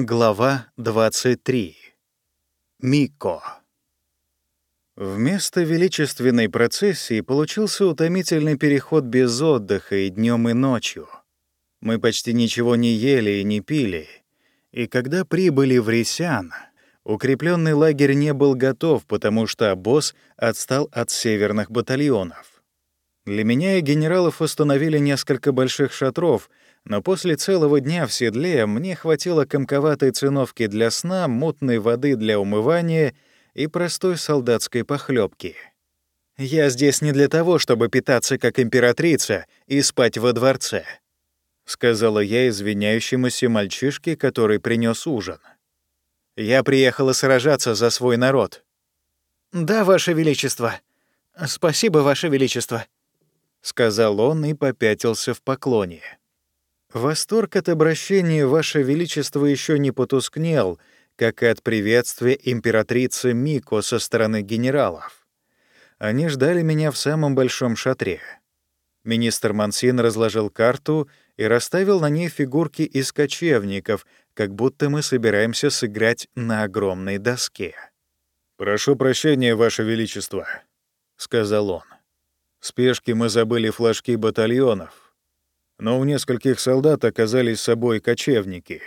Глава 23. Мико. Вместо величественной процессии получился утомительный переход без отдыха и днем, и ночью. Мы почти ничего не ели и не пили, и когда прибыли в Ресян, укрепленный лагерь не был готов, потому что босс отстал от северных батальонов. Для меня и генералов установили несколько больших шатров, но после целого дня в седле мне хватило комковатой циновки для сна, мутной воды для умывания и простой солдатской похлебки. «Я здесь не для того, чтобы питаться как императрица и спать во дворце», — сказала я извиняющемуся мальчишке, который принес ужин. «Я приехала сражаться за свой народ». «Да, Ваше Величество. Спасибо, Ваше Величество», — сказал он и попятился в поклоне. Восторг от обращения Ваше Величество еще не потускнел, как и от приветствия императрицы Мико со стороны генералов. Они ждали меня в самом большом шатре. Министр Мансин разложил карту и расставил на ней фигурки из кочевников, как будто мы собираемся сыграть на огромной доске. «Прошу прощения, Ваше Величество», — сказал он. «В спешке мы забыли флажки батальонов, но у нескольких солдат оказались с собой кочевники.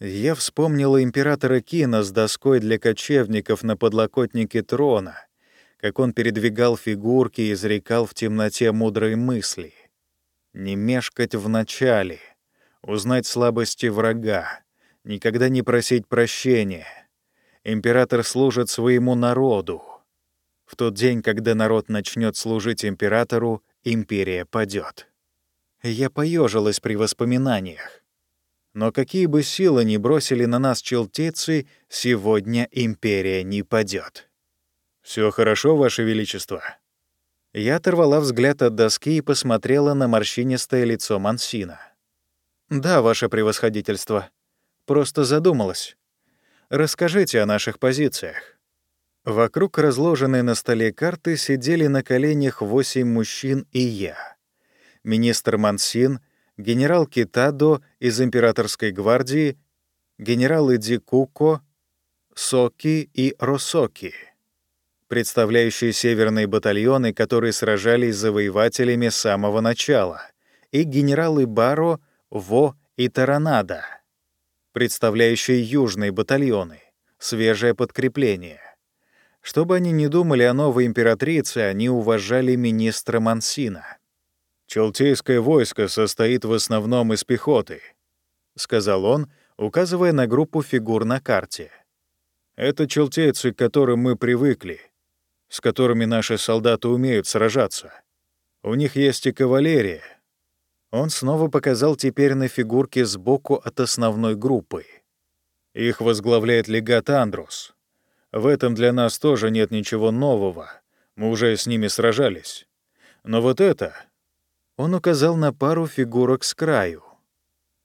Я вспомнила императора Кина с доской для кочевников на подлокотнике трона, как он передвигал фигурки и изрекал в темноте мудрые мысли. Не мешкать в начале, узнать слабости врага, никогда не просить прощения. Император служит своему народу. В тот день, когда народ начнет служить императору, империя падет. Я поежилась при воспоминаниях. Но какие бы силы ни бросили на нас челтейцы, сегодня империя не падет. Все хорошо, Ваше Величество?» Я оторвала взгляд от доски и посмотрела на морщинистое лицо Мансина. «Да, Ваше Превосходительство. Просто задумалась. Расскажите о наших позициях». Вокруг разложенной на столе карты сидели на коленях восемь мужчин и я министр Мансин, генерал Китадо из императорской гвардии, генералы Дикуко, Соки и Росоки, представляющие северные батальоны, которые сражались с завоевателями с самого начала, и генералы Баро, Во и Таранада, представляющие южные батальоны, свежее подкрепление. Чтобы они не думали о новой императрице, они уважали министра Мансина. «Челтейское войско состоит в основном из пехоты», — сказал он, указывая на группу фигур на карте. «Это челтейцы, к которым мы привыкли, с которыми наши солдаты умеют сражаться. У них есть и кавалерия». Он снова показал теперь на фигурке сбоку от основной группы. Их возглавляет легат Андрус. В этом для нас тоже нет ничего нового. Мы уже с ними сражались. Но вот это он указал на пару фигурок с краю.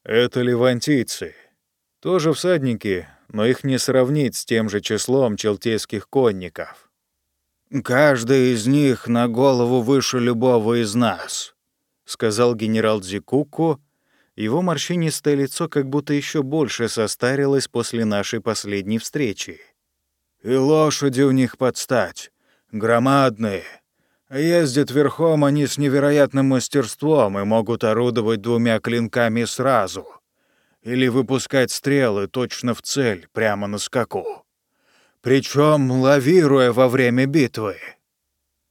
«Это левантийцы. Тоже всадники, но их не сравнить с тем же числом челтейских конников. «Каждый из них на голову выше любого из нас», — сказал генерал Дзикуку. Его морщинистое лицо как будто еще больше состарилось после нашей последней встречи. «И лошади у них подстать. Громадные, Ездят верхом они с невероятным мастерством и могут орудовать двумя клинками сразу. Или выпускать стрелы точно в цель, прямо на скаку. Причем лавируя во время битвы.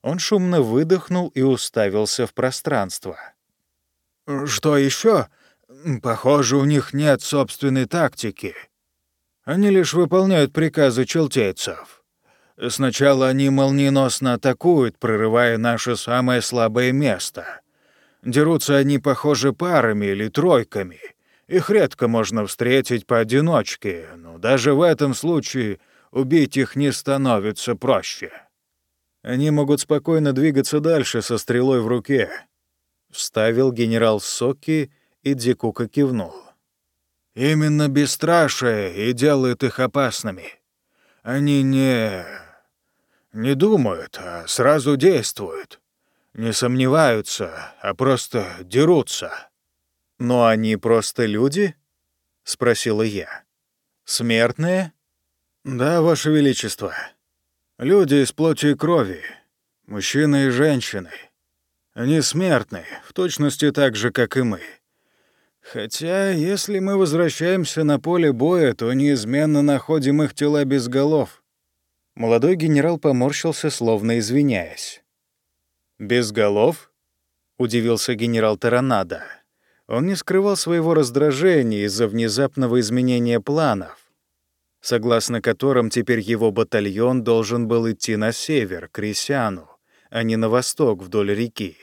Он шумно выдохнул и уставился в пространство. «Что еще? Похоже, у них нет собственной тактики. Они лишь выполняют приказы челтейцев». Сначала они молниеносно атакуют, прорывая наше самое слабое место. Дерутся они, похоже, парами или тройками. Их редко можно встретить поодиночке, но даже в этом случае убить их не становится проще. Они могут спокойно двигаться дальше со стрелой в руке. Вставил генерал Соки, и Дикука кивнул. Именно бесстрашие и делает их опасными. Они не... не думают, а сразу действуют. Не сомневаются, а просто дерутся. «Но они просто люди?» — спросила я. Смертные? Да, Ваше Величество. Люди из плоти и крови, мужчины и женщины. Они смертны, в точности так же, как и мы. Хотя, если мы возвращаемся на поле боя, то неизменно находим их тела без голов. Молодой генерал поморщился, словно извиняясь. «Без голов?» — удивился генерал Таранада. Он не скрывал своего раздражения из-за внезапного изменения планов, согласно которым теперь его батальон должен был идти на север, к Ресяну, а не на восток вдоль реки.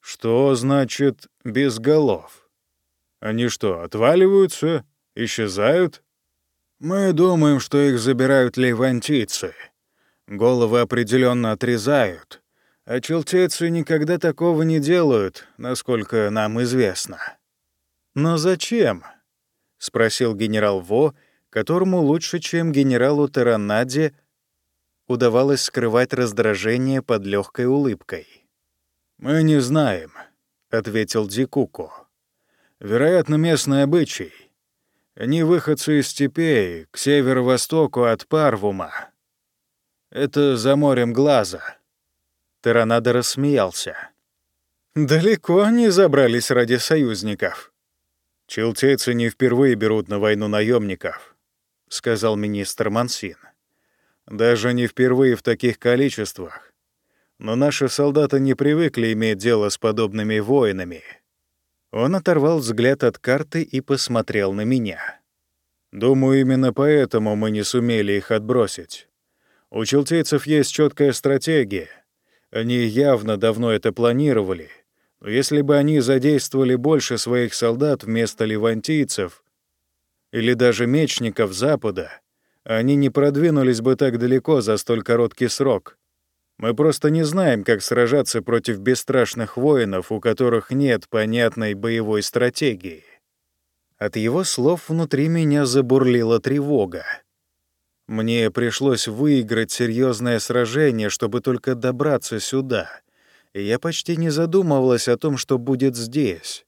Что значит «без голов»? Они что, отваливаются? Исчезают? Мы думаем, что их забирают левантийцы. Головы определенно отрезают, а челтейцы никогда такого не делают, насколько нам известно. «Но зачем?» — спросил генерал Во, которому лучше, чем генералу Таранаде, удавалось скрывать раздражение под легкой улыбкой. «Мы не знаем», — ответил Дикуко. «Вероятно, местный обычай. Они выходцы из степей, к северо-востоку от Парвума. Это за морем глаза». Таранада рассмеялся. «Далеко они забрались ради союзников». «Челтейцы не впервые берут на войну наемников, сказал министр Мансин. «Даже не впервые в таких количествах. Но наши солдаты не привыкли иметь дело с подобными воинами». Он оторвал взгляд от карты и посмотрел на меня. «Думаю, именно поэтому мы не сумели их отбросить. У челтейцев есть четкая стратегия — они явно давно это планировали. Но если бы они задействовали больше своих солдат вместо левантийцев или даже мечников Запада, они не продвинулись бы так далеко за столь короткий срок. Мы просто не знаем, как сражаться против бесстрашных воинов, у которых нет понятной боевой стратегии. От его слов внутри меня забурлила тревога. Мне пришлось выиграть серьезное сражение, чтобы только добраться сюда. И я почти не задумывалась о том, что будет здесь.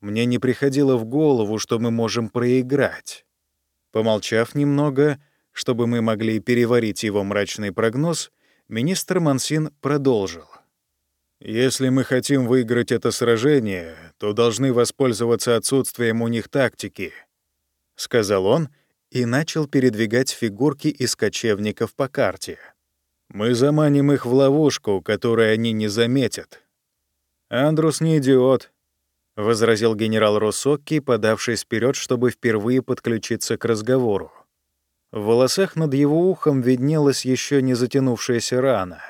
Мне не приходило в голову, что мы можем проиграть. Помолчав немного, чтобы мы могли переварить его мрачный прогноз, министр Мансин продолжил. «Если мы хотим выиграть это сражение, то должны воспользоваться отсутствием у них тактики», — сказал он, — и начал передвигать фигурки из кочевников по карте. «Мы заманим их в ловушку, которую они не заметят». «Андрус не идиот», — возразил генерал Росокки, подавшись вперед, чтобы впервые подключиться к разговору. В волосах над его ухом виднелась еще не затянувшаяся рана.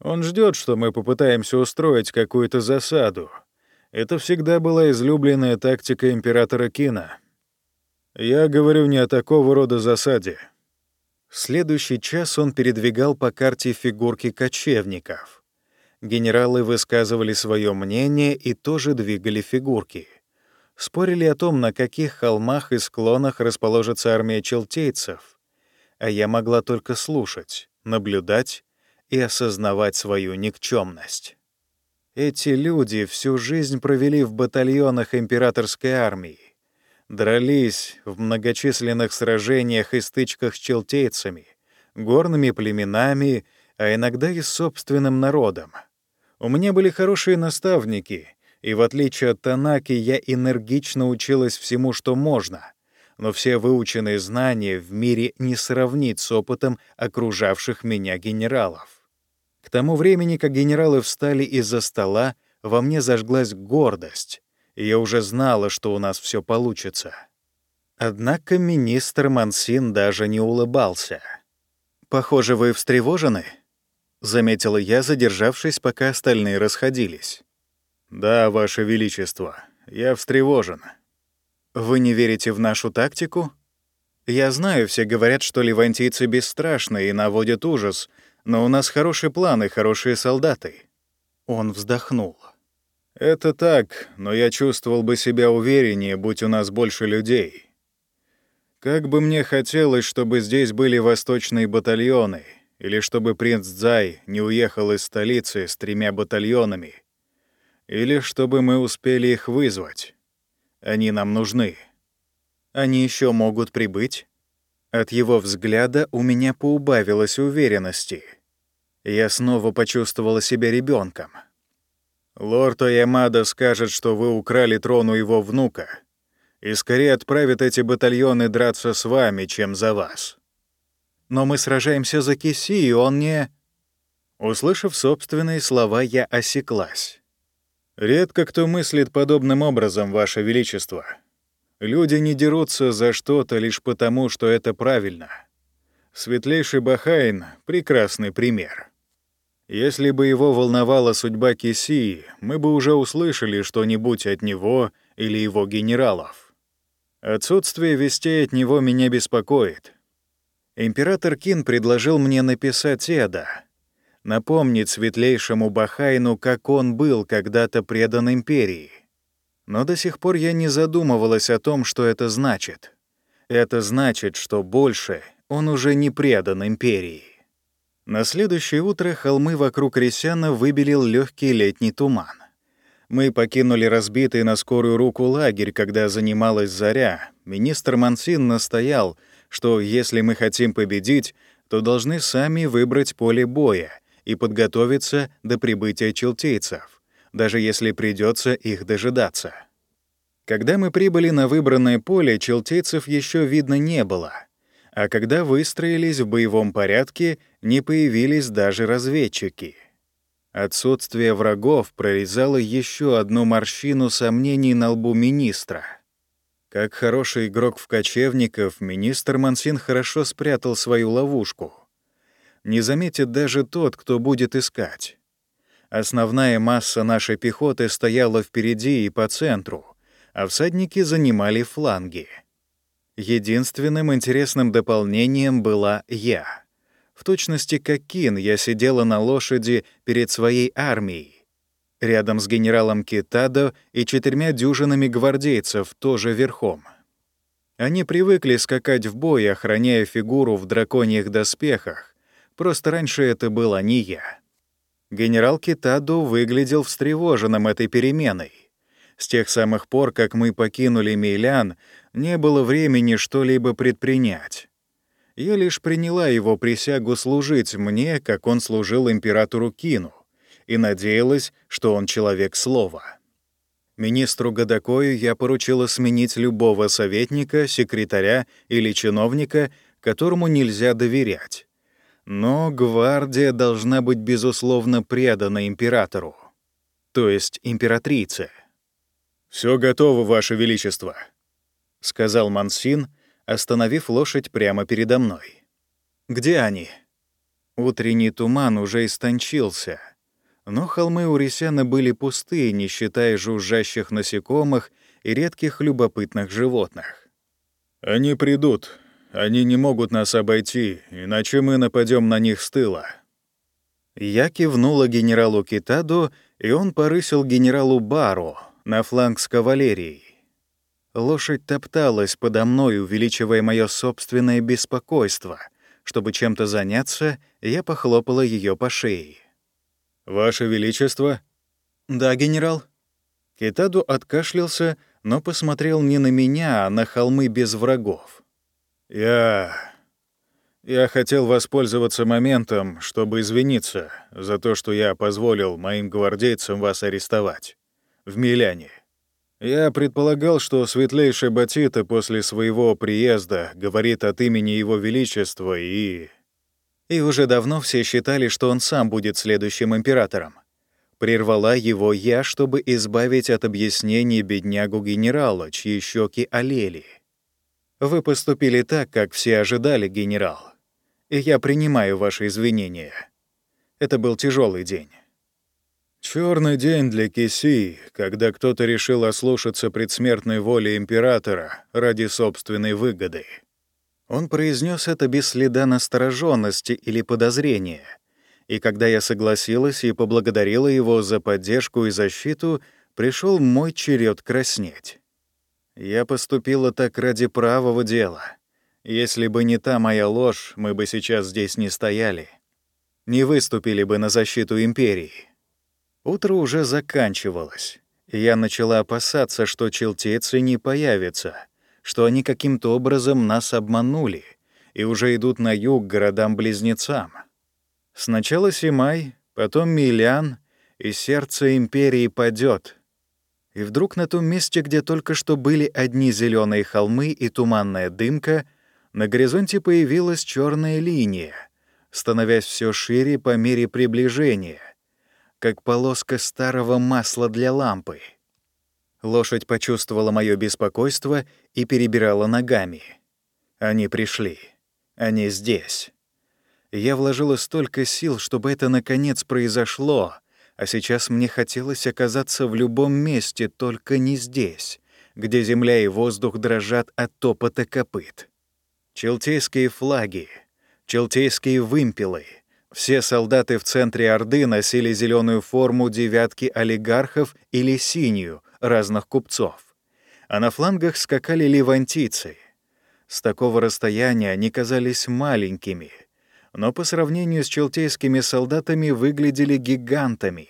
Он ждет, что мы попытаемся устроить какую-то засаду. Это всегда была излюбленная тактика императора Кина. Я говорю не о такого рода засаде. В следующий час он передвигал по карте фигурки кочевников. Генералы высказывали свое мнение и тоже двигали фигурки. Спорили о том, на каких холмах и склонах расположится армия челтейцев. А я могла только слушать, наблюдать и осознавать свою никчемность. Эти люди всю жизнь провели в батальонах императорской армии дрались в многочисленных сражениях и стычках с челтейцами, горными племенами, а иногда и с собственным народом. У меня были хорошие наставники, и в отличие от Танаки я энергично училась всему, что можно, но все выученные знания в мире не сравнить с опытом окружавших меня генералов. К тому времени, как генералы встали из-за стола, во мне зажглась гордость, и я уже знала, что у нас все получится. Однако министр Мансин даже не улыбался. «Похоже, вы встревожены?» — заметила я, задержавшись, пока остальные расходились. «Да, Ваше Величество, я встревожен». «Вы не верите в нашу тактику?» «Я знаю, все говорят, что ливантийцы бесстрашны и наводят ужас, но у нас хорошие планы, хорошие солдаты». Он вздохнул. Это так, но я чувствовал бы себя увереннее, будь у нас больше людей. Как бы мне хотелось, чтобы здесь были восточные батальоны, или чтобы принц Дзай не уехал из столицы с тремя батальонами, или чтобы мы успели их вызвать. Они нам нужны. Они еще могут прибыть?» От его взгляда у меня поубавилось уверенности. Я снова почувствовала себя ребенком. «Лорд Оямада скажет, что вы украли трон у его внука, и скорее отправит эти батальоны драться с вами, чем за вас. Но мы сражаемся за Киси, и он не...» Услышав собственные слова, я осеклась. «Редко кто мыслит подобным образом, Ваше Величество», Люди не дерутся за что-то лишь потому, что это правильно. Светлейший Бахайн — прекрасный пример. Если бы его волновала судьба Кисии, мы бы уже услышали что-нибудь от него или его генералов. Отсутствие вестей от него меня беспокоит. Император Кин предложил мне написать Эда, напомнить светлейшему Бахайну, как он был когда-то предан империи. Но до сих пор я не задумывалась о том, что это значит. Это значит, что больше он уже не предан империи. На следующее утро холмы вокруг Ресяна выбелил легкий летний туман. Мы покинули разбитый на скорую руку лагерь, когда занималась заря. Министр Мансин настоял, что если мы хотим победить, то должны сами выбрать поле боя и подготовиться до прибытия челтейцев даже если придется их дожидаться. Когда мы прибыли на выбранное поле, челтейцев еще видно не было, а когда выстроились в боевом порядке, не появились даже разведчики. Отсутствие врагов прорезало еще одну морщину сомнений на лбу министра. Как хороший игрок в кочевников, министр Мансин хорошо спрятал свою ловушку. Не заметит даже тот, кто будет искать. Основная масса нашей пехоты стояла впереди и по центру, а всадники занимали фланги. Единственным интересным дополнением была я. В точности как Кин я сидела на лошади перед своей армией, рядом с генералом Китадо и четырьмя дюжинами гвардейцев, тоже верхом. Они привыкли скакать в бой, охраняя фигуру в драконьих доспехах, просто раньше это была не я. Генерал Китадо выглядел встревоженным этой переменой. С тех самых пор, как мы покинули Мейлян, не было времени что-либо предпринять. Я лишь приняла его присягу служить мне, как он служил императору Кину, и надеялась, что он человек слова. Министру Гадакою я поручила сменить любого советника, секретаря или чиновника, которому нельзя доверять. Но гвардия должна быть, безусловно, предана императору, то есть императрице. Все готово, Ваше Величество», — сказал Мансин, остановив лошадь прямо передо мной. «Где они?» Утренний туман уже истончился, но холмы у Ресяна были пустые, не считая жужжащих насекомых и редких любопытных животных. «Они придут, они не могут нас обойти, иначе мы нападем на них с тыла». Я кивнула генералу Китаду, и он порысил генералу Бару на фланг с кавалерией. Лошадь топталась подо мной, увеличивая мое собственное беспокойство. Чтобы чем-то заняться, я похлопала ее по шее. «Ваше Величество?» «Да, генерал». Китаду откашлялся, но посмотрел не на меня, а на холмы без врагов. «Я... я хотел воспользоваться моментом, чтобы извиниться за то, что я позволил моим гвардейцам вас арестовать. В Миляне. Я предполагал, что светлейший Батита после своего приезда говорит от имени Его Величества и... И уже давно все считали, что он сам будет следующим императором. Прервала его я, чтобы избавить от объяснений беднягу генерала, чьи щеки олели. Вы поступили так, как все ожидали, генерал. И я принимаю ваши извинения. Это был тяжелый день. Черный день для Киси, когда кто-то решил ослушаться предсмертной воли императора ради собственной выгоды. Он произнес это без следа настороженности или подозрения. И когда я согласилась и поблагодарила его за поддержку и защиту, пришел мой черед краснеть. Я поступила так ради правого дела. Если бы не та моя ложь, мы бы сейчас здесь не стояли. Не выступили бы на защиту империи. Утро уже заканчивалось, и я начала опасаться, что челтейцы не появятся, что они каким-то образом нас обманули и уже идут на юг к городам-близнецам. Сначала Симай, потом Милян, и сердце империи падет. И вдруг на том месте, где только что были одни зеленые холмы и туманная дымка, на горизонте появилась черная линия, становясь все шире по мере приближения, как полоска старого масла для лампы. Лошадь почувствовала мое беспокойство и перебирала ногами. Они пришли. Они здесь. Я вложила столько сил, чтобы это наконец произошло, а сейчас мне хотелось оказаться в любом месте, только не здесь, где земля и воздух дрожат от топота копыт. Челтейские флаги, челтейские вымпелы. Все солдаты в центре Орды носили зеленую форму девятки олигархов или синюю разных купцов. А на флангах скакали левантийцы. С такого расстояния они казались маленькими, но по сравнению с челтейскими солдатами выглядели гигантами.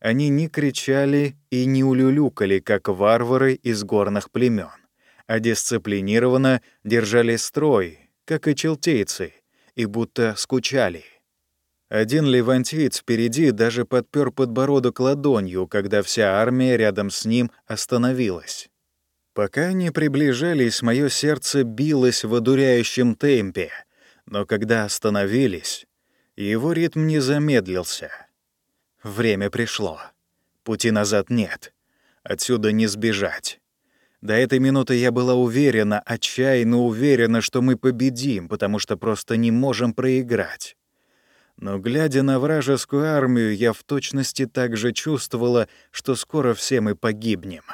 Они не кричали и не улюлюкали, как варвары из горных племен а дисциплинированно держали строй, как и челтейцы, и будто скучали. Один левантиец впереди даже подпер подбородок ладонью, когда вся армия рядом с ним остановилась. Пока они приближались, мое сердце билось в одуряющем темпе, но когда остановились, его ритм не замедлился. Время пришло. Пути назад нет. Отсюда не сбежать. До этой минуты я была уверена, отчаянно уверена, что мы победим, потому что просто не можем проиграть. Но, глядя на вражескую армию, я в точности так же чувствовала, что скоро все мы погибнем.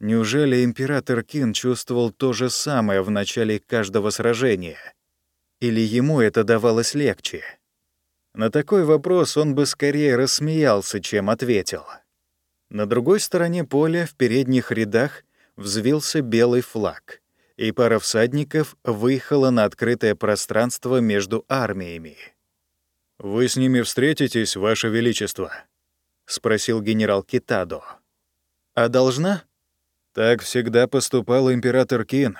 Неужели император Кин чувствовал то же самое в начале каждого сражения? Или ему это давалось легче? На такой вопрос он бы скорее рассмеялся, чем ответил. На другой стороне поля, в передних рядах, взвился белый флаг, и пара всадников выехала на открытое пространство между армиями. «Вы с ними встретитесь, Ваше Величество?» — спросил генерал Китадо. «А должна?» Так всегда поступал император Кин.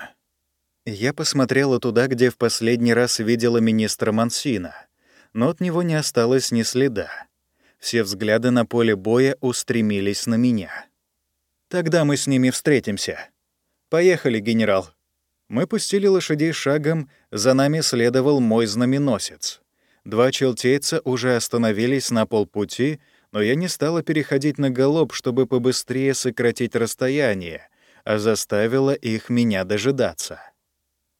Я посмотрела туда, где в последний раз видела министра Мансина, но от него не осталось ни следа. Все взгляды на поле боя устремились на меня. Тогда мы с ними встретимся. Поехали, генерал. Мы пустили лошадей шагом, за нами следовал мой знаменосец. Два челтейца уже остановились на полпути, но я не стала переходить на галоп, чтобы побыстрее сократить расстояние, а заставила их меня дожидаться.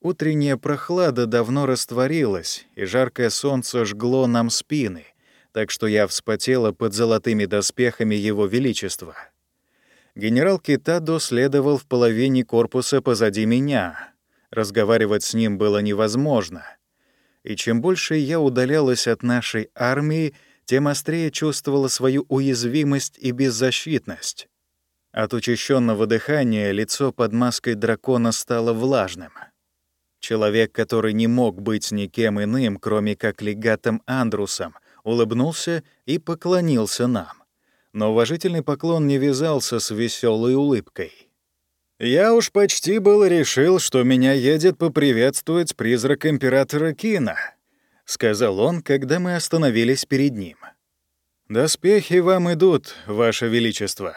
Утренняя прохлада давно растворилась, и жаркое солнце жгло нам спины, так что я вспотела под золотыми доспехами Его Величества генерал Китадо следовал в половине корпуса позади меня. Разговаривать с ним было невозможно. И чем больше я удалялась от нашей армии, тем острее чувствовала свою уязвимость и беззащитность. От учащенного дыхания лицо под маской дракона стало влажным. Человек, который не мог быть никем иным, кроме как легатом Андрусом, улыбнулся и поклонился нам но уважительный поклон не вязался с веселой улыбкой. «Я уж почти был решил, что меня едет поприветствовать призрак императора Кина», — сказал он, когда мы остановились перед ним. «Доспехи вам идут, Ваше Величество».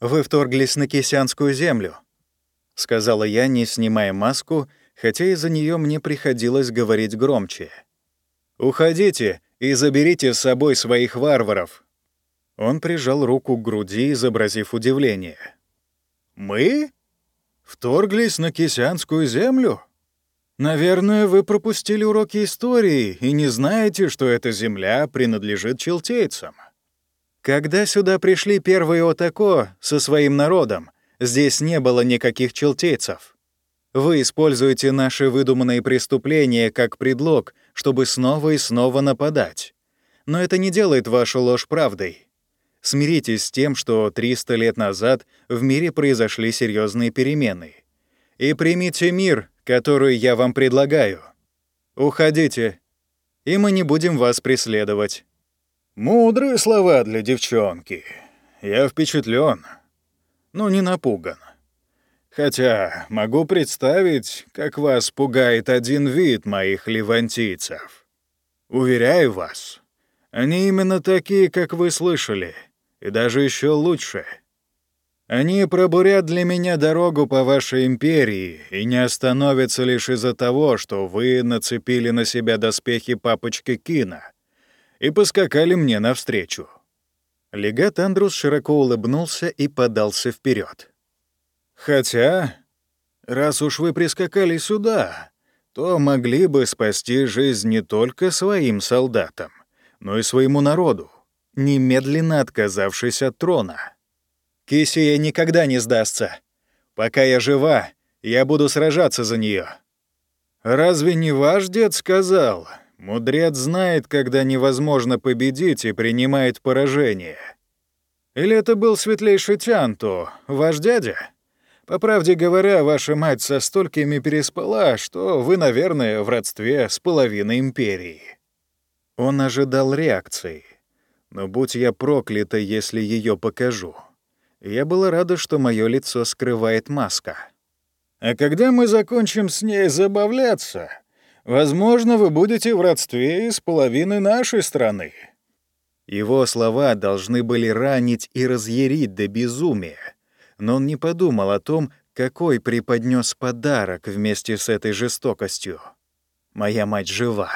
«Вы вторглись на Кисянскую землю», — сказала я, не снимая маску, хотя из-за нее мне приходилось говорить громче. «Уходите и заберите с собой своих варваров», он прижал руку к груди, изобразив удивление. «Мы? Вторглись на Кисянскую землю? Наверное, вы пропустили уроки истории и не знаете, что эта земля принадлежит челтейцам. Когда сюда пришли первые Отако со своим народом, здесь не было никаких челтейцев. Вы используете наши выдуманные преступления как предлог, чтобы снова и снова нападать. Но это не делает вашу ложь правдой. Смиритесь с тем, что 300 лет назад в мире произошли серьезные перемены. И примите мир, который я вам предлагаю. Уходите, и мы не будем вас преследовать. Мудрые слова для девчонки. Я впечатлен, но не напуган. Хотя могу представить, как вас пугает один вид моих левантийцев. Уверяю вас, они именно такие, как вы слышали, и даже еще лучше. Они пробурят для меня дорогу по вашей империи и не остановятся лишь из-за того, что вы нацепили на себя доспехи папочки Кина и поскакали мне навстречу». Легат Андрус широко улыбнулся и подался вперед. «Хотя, раз уж вы прискакали сюда, то могли бы спасти жизнь не только своим солдатам, но и своему народу, немедленно отказавшись от трона». Кисия никогда не сдастся. Пока я жива, я буду сражаться за нее. Разве не ваш дед сказал? Мудрец знает, когда невозможно победить и принимает поражение. Или это был светлейший Тянту, ваш дядя? По правде говоря, ваша мать со столькими переспала, что вы, наверное, в родстве с половиной империи. Он ожидал реакции. Но будь я проклята, если ее покажу. Я была рада, что мое лицо скрывает маска. «А когда мы закончим с ней забавляться, возможно, вы будете в родстве с половиной нашей страны». Его слова должны были ранить и разъярить до безумия, но он не подумал о том, какой преподнес подарок вместе с этой жестокостью. «Моя мать жива».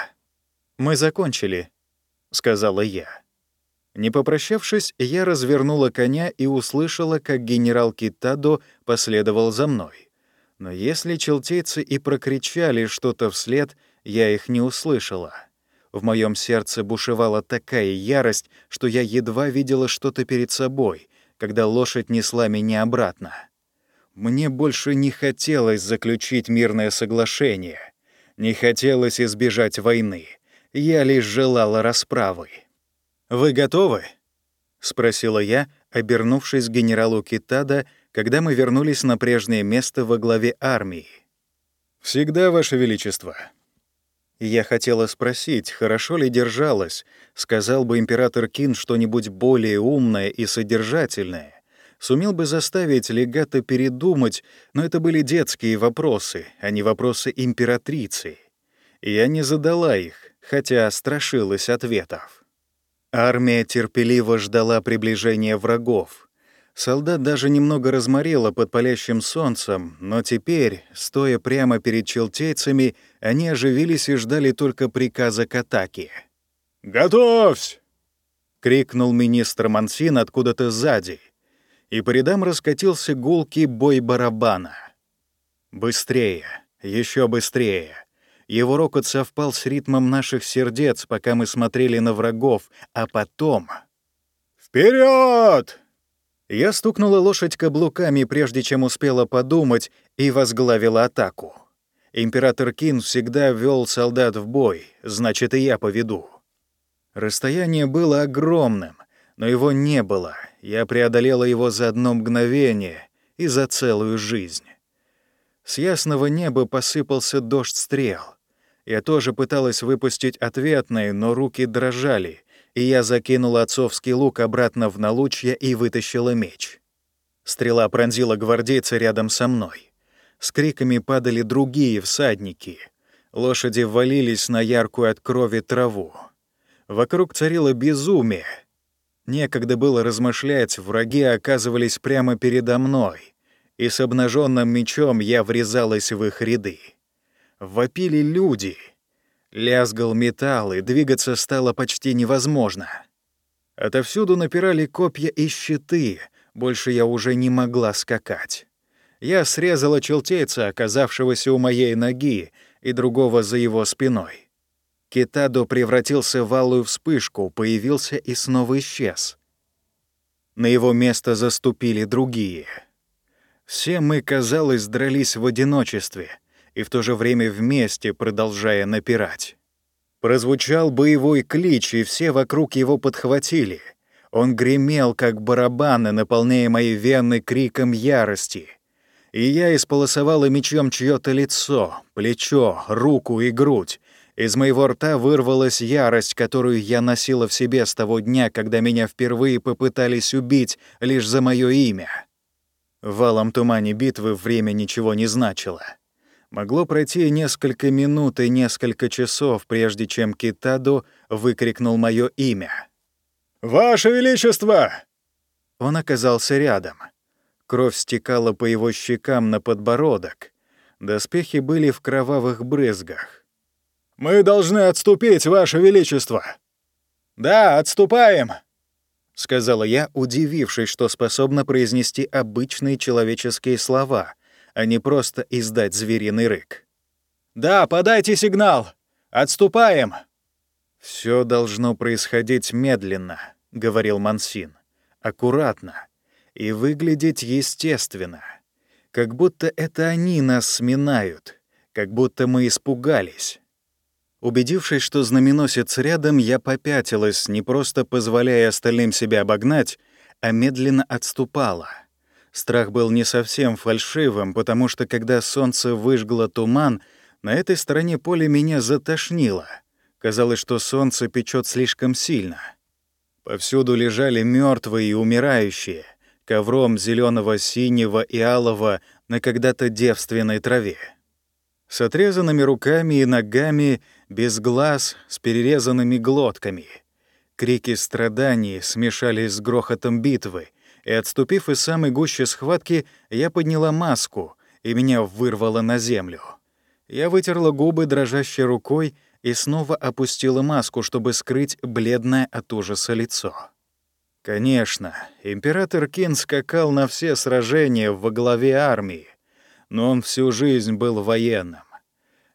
«Мы закончили», — сказала я. Не попрощавшись, я развернула коня и услышала, как генерал Китадо последовал за мной. Но если челтейцы и прокричали что-то вслед, я их не услышала. В моем сердце бушевала такая ярость, что я едва видела что-то перед собой, когда лошадь несла меня обратно. Мне больше не хотелось заключить мирное соглашение, не хотелось избежать войны. Я лишь желала расправы. «Вы готовы?» — спросила я, обернувшись к генералу Китада, когда мы вернулись на прежнее место во главе армии. «Всегда, Ваше Величество». Я хотела спросить, хорошо ли держалась, сказал бы император Кин что-нибудь более умное и содержательное, сумел бы заставить легата передумать, но это были детские вопросы, а не вопросы императрицы. Я не задала их, хотя страшилась ответов. Армия терпеливо ждала приближения врагов. Солдат даже немного разморило под палящим солнцем, но теперь, стоя прямо перед челтейцами, они оживились и ждали только приказа к атаке. «Готовься!» — крикнул министр Мансин откуда-то сзади, и по рядам раскатился гулкий бой барабана. Быстрее, еще быстрее. Его рокот совпал с ритмом наших сердец, пока мы смотрели на врагов, а потом... «Вперед!» Я стукнула лошадь каблуками, прежде чем успела подумать, и возглавила атаку. Император Кин всегда вел солдат в бой, значит, и я поведу. Расстояние было огромным, но его не было. Я преодолела его за одно мгновение и за целую жизнь. С ясного неба посыпался дождь стрел. Я тоже пыталась выпустить ответные, но руки дрожали, и я закинула отцовский лук обратно в налучье и вытащила меч. Стрела пронзила гвардейца рядом со мной. С криками падали другие всадники. Лошади ввалились на яркую от крови траву. Вокруг царило безумие. Некогда было размышлять, враги оказывались прямо передо мной, и с обнаженным мечом я врезалась в их ряды. Вопили люди. Лязгал металл, и двигаться стало почти невозможно. Отовсюду напирали копья и щиты, больше я уже не могла скакать. Я срезала челтейца, оказавшегося у моей ноги, и другого за его спиной. Китадо превратился в алую вспышку, появился и снова исчез. На его место заступили другие. Все мы, казалось, дрались в одиночестве — и в то же время вместе продолжая напирать. Прозвучал боевой клич, и все вокруг его подхватили. Он гремел, как барабаны, наполняя мои вены криком ярости. И я исполосовала мечом чьё-то лицо, плечо, руку и грудь. Из моего рта вырвалась ярость, которую я носила в себе с того дня, когда меня впервые попытались убить лишь за мое имя. В валом тумане битвы время ничего не значило. Могло пройти несколько минут и несколько часов, прежде чем Китадо выкрикнул мое имя. «Ваше Величество!» Он оказался рядом. Кровь стекала по его щекам на подбородок. Доспехи были в кровавых брызгах. «Мы должны отступить, Ваше Величество!» «Да, отступаем!» — сказала я, удивившись, что способна произнести обычные человеческие слова, а не просто издать звериный рык. «Да, подайте сигнал! Отступаем!» Все должно происходить медленно», — говорил Мансин. «Аккуратно. И выглядеть естественно. Как будто это они нас сминают. Как будто мы испугались». Убедившись, что знаменосец рядом, я попятилась, не просто позволяя остальным себя обогнать, а медленно отступала. Страх был не совсем фальшивым, потому что когда солнце выжгло туман, на этой стороне поля меня затошнило. Казалось, что солнце печет слишком сильно. Повсюду лежали мертвые и умирающие, ковром зеленого, синего и алого на когда-то девственной траве. С отрезанными руками и ногами — без глаз, с перерезанными глотками. Крики страданий смешались с грохотом битвы, и, отступив из самой гуще схватки, я подняла маску, и меня вырвало на землю. Я вытерла губы дрожащей рукой и снова опустила маску, чтобы скрыть бледное от ужаса лицо. Конечно, император Кин скакал на все сражения во главе армии, но он всю жизнь был военным.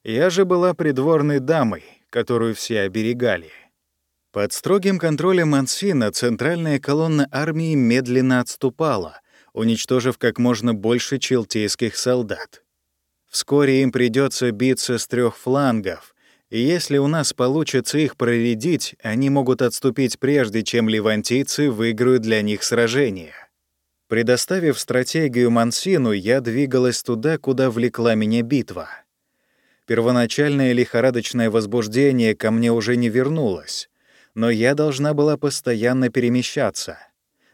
Я же была придворной дамой, которую все оберегали. Под строгим контролем Мансина центральная колонна армии медленно отступала, уничтожив как можно больше челтейских солдат. Вскоре им придется биться с трех флангов, и если у нас получится их проредить, они могут отступить прежде, чем левантийцы выиграют для них сражение. Предоставив стратегию Мансину, я двигалась туда, куда влекла меня битва — Первоначальное лихорадочное возбуждение ко мне уже не вернулось, но я должна была постоянно перемещаться.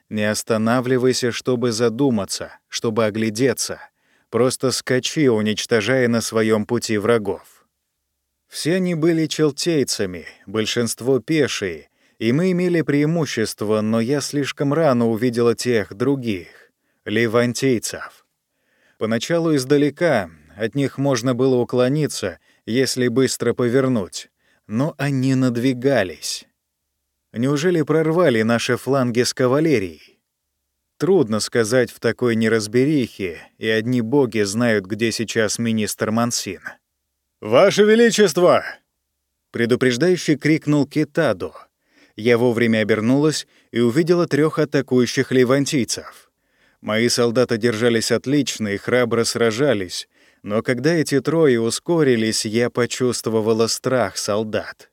Не останавливайся, чтобы задуматься, чтобы оглядеться. Просто скачи, уничтожая на своем пути врагов. Все они были челтейцами, большинство пешие, и мы имели преимущество, но я слишком рано увидела тех других, левантийцев. Поначалу издалека от них можно было уклониться, если быстро повернуть. Но они надвигались. Неужели прорвали наши фланги с кавалерией? Трудно сказать в такой неразберихе, и одни боги знают, где сейчас министр Мансин. «Ваше Величество!» Предупреждающий крикнул Китаду. Я вовремя обернулась и увидела трех атакующих левантийцев. Мои солдаты держались отлично и храбро сражались, но когда эти трое ускорились, я почувствовала страх солдат.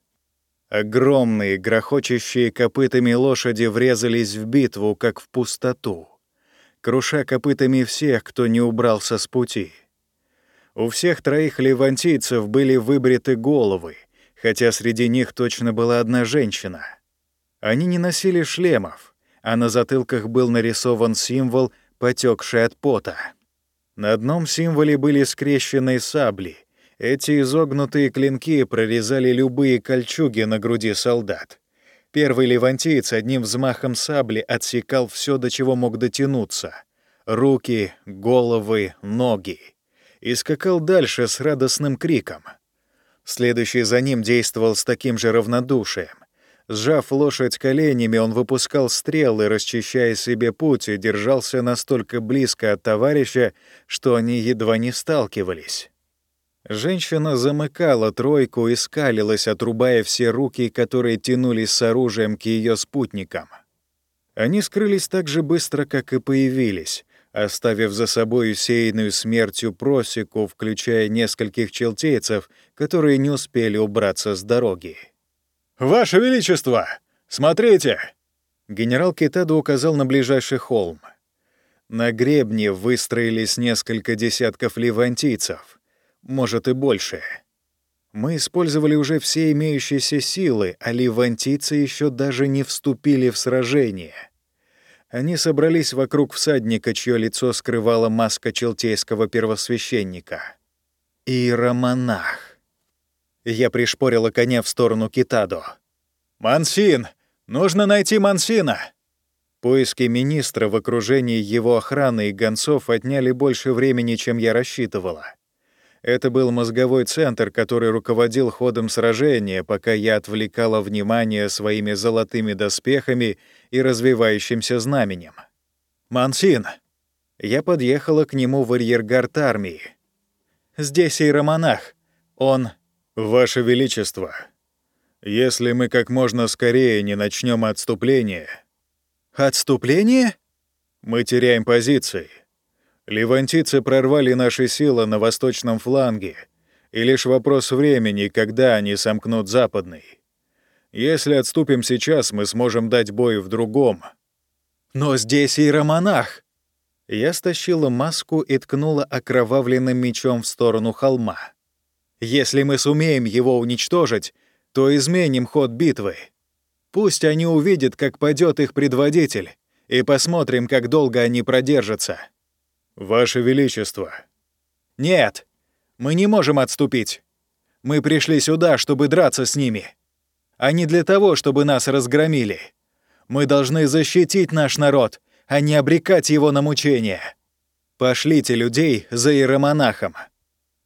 Огромные, грохочущие копытами лошади врезались в битву, как в пустоту, круша копытами всех, кто не убрался с пути. У всех троих левантийцев были выбриты головы, хотя среди них точно была одна женщина. Они не носили шлемов, а на затылках был нарисован символ, потекший от пота. На одном символе были скрещенные сабли. Эти изогнутые клинки прорезали любые кольчуги на груди солдат. Первый левантиец одним взмахом сабли отсекал все, до чего мог дотянуться. Руки, головы, ноги. И скакал дальше с радостным криком. Следующий за ним действовал с таким же равнодушием. Сжав лошадь коленями, он выпускал стрелы, расчищая себе путь, и держался настолько близко от товарища, что они едва не сталкивались. Женщина замыкала тройку и скалилась, отрубая все руки, которые тянулись с оружием к ее спутникам. Они скрылись так же быстро, как и появились, оставив за собой усеянную смертью просеку, включая нескольких челтейцев, которые не успели убраться с дороги. «Ваше Величество! Смотрите!» Генерал Китадо указал на ближайший холм. На гребне выстроились несколько десятков левантийцев, может и больше. Мы использовали уже все имеющиеся силы, а левантийцы еще даже не вступили в сражение. Они собрались вокруг всадника, чье лицо скрывала маска челтейского первосвященника. Иеромонах. Я пришпорила коня в сторону Китадо. «Мансин! Нужно найти Мансина!» Поиски министра в окружении его охраны и гонцов отняли больше времени, чем я рассчитывала. Это был мозговой центр, который руководил ходом сражения, пока я отвлекала внимание своими золотыми доспехами и развивающимся знаменем. «Мансин!» Я подъехала к нему в арьергард армии. «Здесь иеромонах. Он...» «Ваше Величество, если мы как можно скорее не начнем отступление...» «Отступление?» «Мы теряем позиции. Левантийцы прорвали наши силы на восточном фланге, и лишь вопрос времени, когда они сомкнут западный. Если отступим сейчас, мы сможем дать бой в другом». «Но здесь иеромонах!» Я стащила маску и ткнула окровавленным мечом в сторону холма. «Если мы сумеем его уничтожить, то изменим ход битвы. Пусть они увидят, как падет их предводитель, и посмотрим, как долго они продержатся». «Ваше Величество!» «Нет, мы не можем отступить. Мы пришли сюда, чтобы драться с ними, а не для того, чтобы нас разгромили. Мы должны защитить наш народ, а не обрекать его на мучения. Пошлите людей за иеромонахом».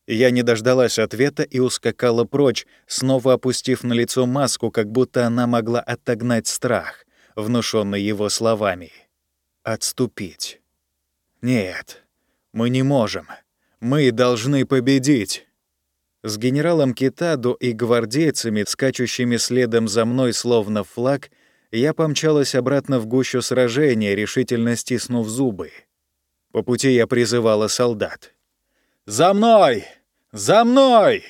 Я не дождалась ответа и ускакала прочь, снова опустив на лицо маску, как будто она могла отогнать страх, внушенный его словами. «Отступить». «Нет, мы не можем. Мы должны победить». С генералом Китадо и гвардейцами, скачущими следом за мной словно флаг, я помчалась обратно в гущу сражения, решительно стиснув зубы. По пути я призывала солдат. «За мной! За мной!»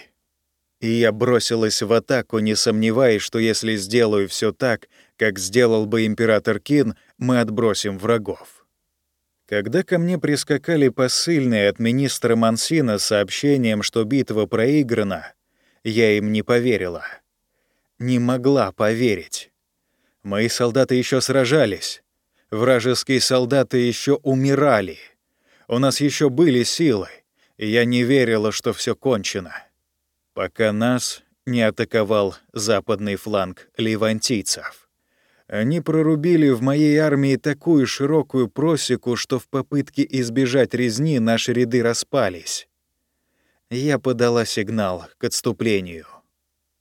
И я бросилась в атаку, не сомневаясь, что если сделаю все так, как сделал бы император Кин, мы отбросим врагов. Когда ко мне прискакали посыльные от министра Мансина с сообщением, что битва проиграна, я им не поверила. Не могла поверить. Мои солдаты еще сражались. Вражеские солдаты еще умирали. У нас еще были силы, и я не верила, что все кончено. Пока нас не атаковал западный фланг ливантийцев. Они прорубили в моей армии такую широкую просеку, что в попытке избежать резни наши ряды распались. Я подала сигнал к отступлению.